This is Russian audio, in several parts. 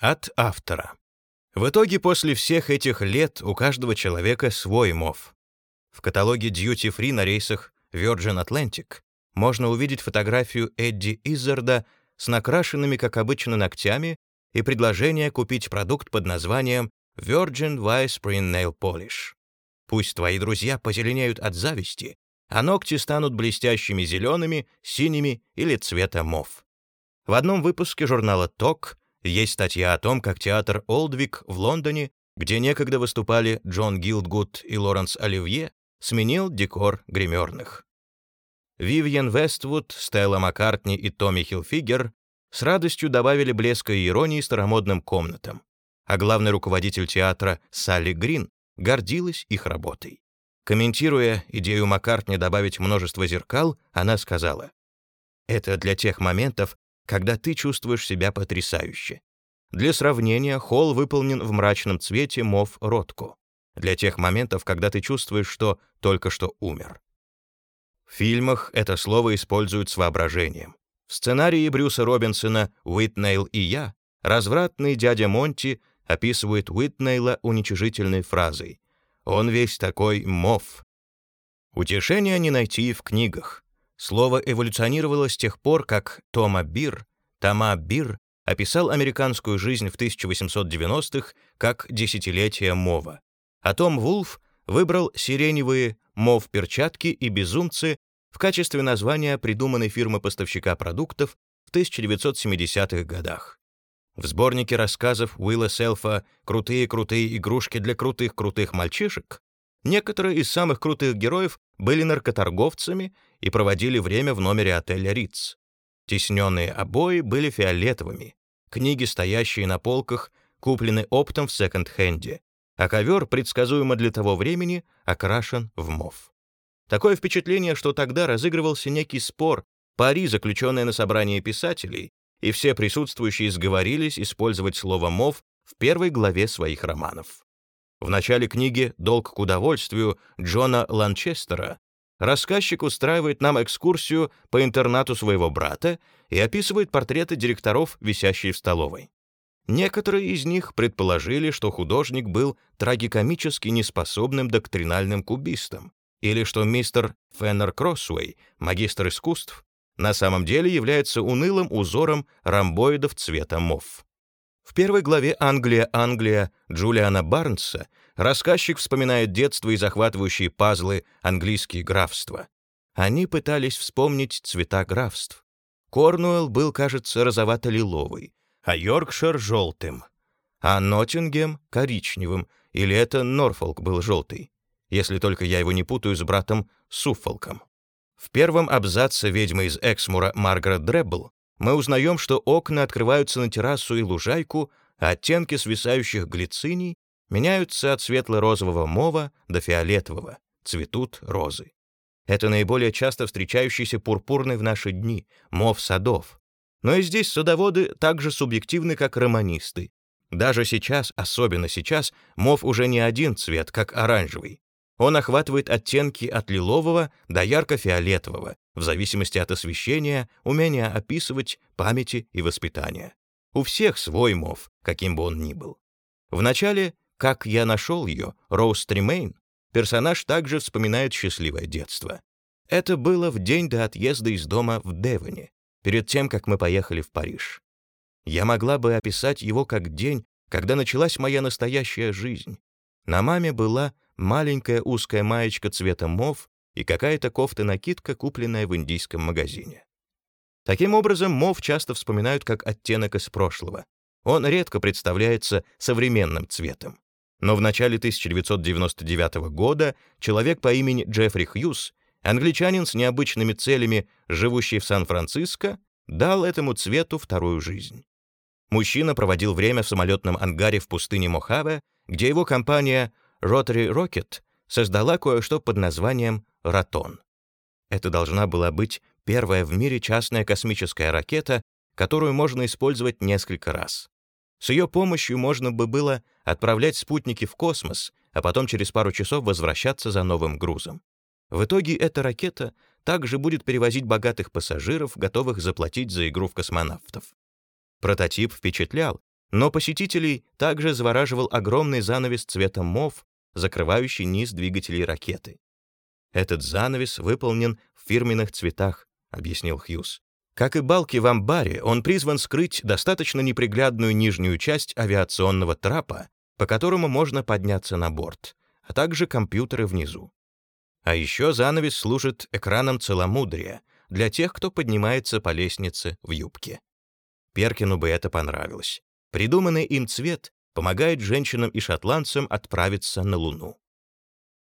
От автора. В итоге после всех этих лет у каждого человека свой МОВ. В каталоге Duty Free на рейсах Virgin Atlantic можно увидеть фотографию Эдди Иззарда с накрашенными, как обычно, ногтями и предложение купить продукт под названием Virgin White Spring Nail Polish. Пусть твои друзья позеленеют от зависти, а ногти станут блестящими зелеными, синими или цвета мов. В одном выпуске журнала «Ток» есть статья о том, как театр Олдвик в Лондоне, где некогда выступали Джон Гилдгуд и Лоренс Оливье, сменил декор гримерных. Вивьен Вествуд, Стелла Маккартни и Томми Хилфигер с радостью добавили блеска и иронии старомодным комнатам, а главный руководитель театра Салли Грин гордилась их работой. Комментируя идею Маккартни добавить множество зеркал, она сказала, «Это для тех моментов, когда ты чувствуешь себя потрясающе. Для сравнения, холл выполнен в мрачном цвете мов ротку. Для тех моментов, когда ты чувствуешь, что только что умер. В фильмах это слово используют с воображением. В сценарии Брюса Робинсона «Уитнейл и я» развратный дядя Монти описывает Уитнейла уничижительной фразой «Он весь такой мов». Утешения не найти в книгах. Слово эволюционировало с тех пор, как Тома Бир, Тома Бир описал американскую жизнь в 1890-х как «десятилетие мова». А Том Вулф выбрал сиреневые мов-перчатки и безумцы в качестве названия придуманной фирмы-поставщика продуктов в 1970-х годах. В сборнике рассказов Уилла Селфа «Крутые-крутые игрушки для крутых-крутых мальчишек» некоторые из самых крутых героев были наркоторговцами и проводили время в номере отеля «Риц». Тесненные обои были фиолетовыми, книги, стоящие на полках, куплены оптом в секонд-хенде, а ковер, предсказуемо для того времени, окрашен в мов. Такое впечатление, что тогда разыгрывался некий спор, пари, заключенное на собрании писателей, и все присутствующие сговорились использовать слово «мов» в первой главе своих романов. В начале книги «Долг к удовольствию» Джона Ланчестера рассказчик устраивает нам экскурсию по интернату своего брата и описывает портреты директоров, висящие в столовой. Некоторые из них предположили, что художник был трагикомически неспособным доктринальным кубистом, или что мистер Феннер Кроссуэй, магистр искусств, на самом деле является унылым узором ромбоидов цвета мов. В первой главе «Англия, Англия» Джулиана Барнса рассказчик вспоминает детство и захватывающие пазлы английские графства. Они пытались вспомнить цвета графств. Корнуэлл был, кажется, розовато-лиловый, а Йоркшир — желтым, а Ноттингем — коричневым, или это Норфолк был желтый, если только я его не путаю с братом Суффолком. В первом абзаце «Ведьмы из Эксмура» Маргарет Дреббл мы узнаем, что окна открываются на террасу и лужайку, а оттенки свисающих глициний меняются от светло-розового мова до фиолетового, цветут розы. Это наиболее часто встречающийся пурпурный в наши дни, мов садов, но и здесь садоводы так же субъективны, как романисты. Даже сейчас, особенно сейчас, мов уже не один цвет, как оранжевый. Он охватывает оттенки от лилового до ярко-фиолетового, в зависимости от освещения, умения описывать, памяти и воспитания. У всех свой мов, каким бы он ни был. В начале «Как я нашел ее» Роуз Тремейн персонаж также вспоминает счастливое детство. Это было в день до отъезда из дома в Девоне, перед тем, как мы поехали в Париж. Я могла бы описать его как день, когда началась моя настоящая жизнь. На маме была маленькая узкая маечка цвета мов и какая-то кофта-накидка, купленная в индийском магазине. Таким образом, мов часто вспоминают как оттенок из прошлого. Он редко представляется современным цветом. Но в начале 1999 года человек по имени Джеффри Хьюз англичанин с необычными целями, живущий в Сан-Франциско, дал этому цвету вторую жизнь. Мужчина проводил время в самолетном ангаре в пустыне Мохаве, где его компания Rotary Rocket создала кое-что под названием «Ратон». Это должна была быть первая в мире частная космическая ракета, которую можно использовать несколько раз. С ее помощью можно бы было отправлять спутники в космос, а потом через пару часов возвращаться за новым грузом. В итоге эта ракета также будет перевозить богатых пассажиров, готовых заплатить за игру в космонавтов. Прототип впечатлял, Но посетителей также завораживал огромный занавес цвета мов, закрывающий низ двигателей ракеты. «Этот занавес выполнен в фирменных цветах», — объяснил Хьюз. Как и балки в амбаре, он призван скрыть достаточно неприглядную нижнюю часть авиационного трапа, по которому можно подняться на борт, а также компьютеры внизу. А еще занавес служит экраном целомудрия для тех, кто поднимается по лестнице в юбке. Перкину бы это понравилось. Придуманный им цвет помогает женщинам и шотландцам отправиться на Луну.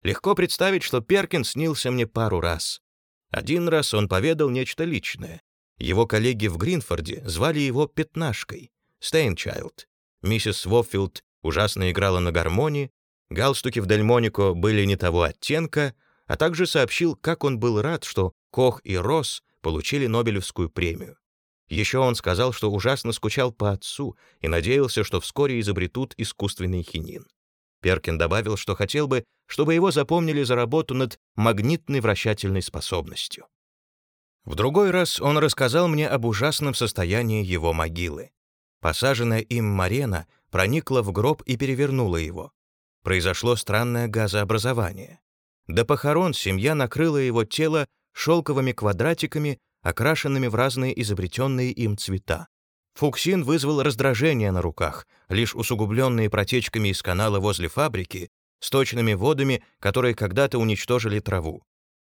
Легко представить, что Перкин снился мне пару раз. Один раз он поведал нечто личное. Его коллеги в Гринфорде звали его Пятнашкой, Стейнчайлд. Миссис Воффилд ужасно играла на гармонии, галстуки в Дельмонико были не того оттенка, а также сообщил, как он был рад, что Кох и Росс получили Нобелевскую премию. Еще он сказал, что ужасно скучал по отцу и надеялся, что вскоре изобретут искусственный хинин. Перкин добавил, что хотел бы, чтобы его запомнили за работу над магнитной вращательной способностью. В другой раз он рассказал мне об ужасном состоянии его могилы. Посаженная им Марена проникла в гроб и перевернула его. Произошло странное газообразование. До похорон семья накрыла его тело шелковыми квадратиками, окрашенными в разные изобретенные им цвета. Фуксин вызвал раздражение на руках, лишь усугубленные протечками из канала возле фабрики, сточными водами, которые когда-то уничтожили траву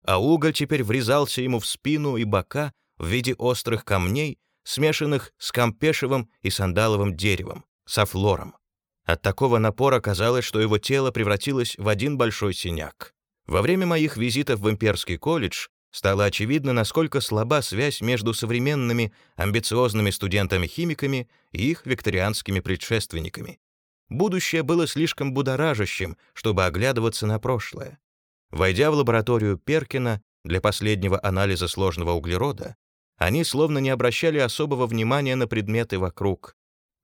а уголь теперь врезался ему в спину и бока в виде острых камней, смешанных с кампешевым и сандаловым деревом, со флором. От такого напора казалось, что его тело превратилось в один большой синяк. Во время моих визитов в имперский колледж стало очевидно, насколько слаба связь между современными амбициозными студентами-химиками и их викторианскими предшественниками. Будущее было слишком будоражащим, чтобы оглядываться на прошлое. Войдя в лабораторию Перкина для последнего анализа сложного углерода, они словно не обращали особого внимания на предметы вокруг.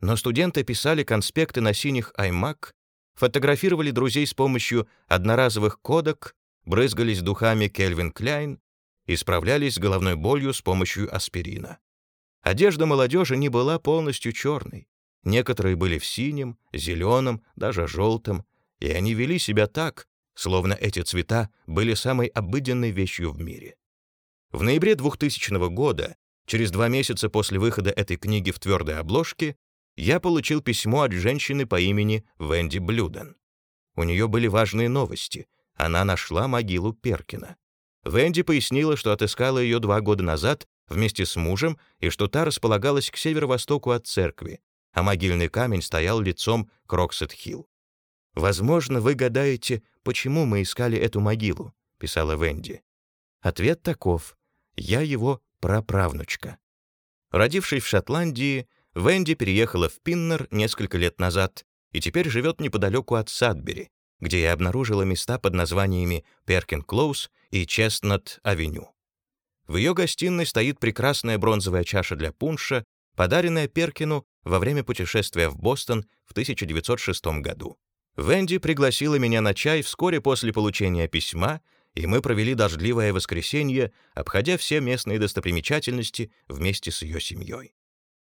Но студенты писали конспекты на синих iMac, фотографировали друзей с помощью одноразовых кодок, брызгались духами Кельвин Кляйн и справлялись с головной болью с помощью аспирина. Одежда молодежи не была полностью черной. Некоторые были в синем, зеленом, даже желтом, и они вели себя так, словно эти цвета были самой обыденной вещью в мире. В ноябре 2000 года, через два месяца после выхода этой книги в твердой обложке, я получил письмо от женщины по имени Венди Блюден. У нее были важные новости. Она нашла могилу Перкина. Венди пояснила, что отыскала ее два года назад вместе с мужем и что та располагалась к северо-востоку от церкви, а могильный камень стоял лицом к Роксет-Хилл. «Возможно, вы гадаете, почему мы искали эту могилу», — писала Венди. Ответ таков. Я его праправнучка. Родившись в Шотландии, Венди переехала в Пиннер несколько лет назад и теперь живет неподалеку от Садбери, где я обнаружила места под названиями Перкин Клоус и Честнат-авеню. В ее гостиной стоит прекрасная бронзовая чаша для пунша, подаренная Перкину во время путешествия в Бостон в 1906 году. Венди пригласила меня на чай вскоре после получения письма, и мы провели дождливое воскресенье, обходя все местные достопримечательности вместе с ее семьей.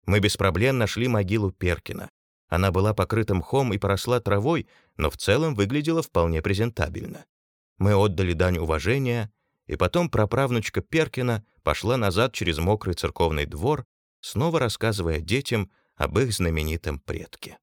Мы без проблем нашли могилу Перкина. Она была покрыта мхом и поросла травой, но в целом выглядела вполне презентабельно. Мы отдали дань уважения, и потом праправнучка Перкина пошла назад через мокрый церковный двор, снова рассказывая детям об их знаменитом предке.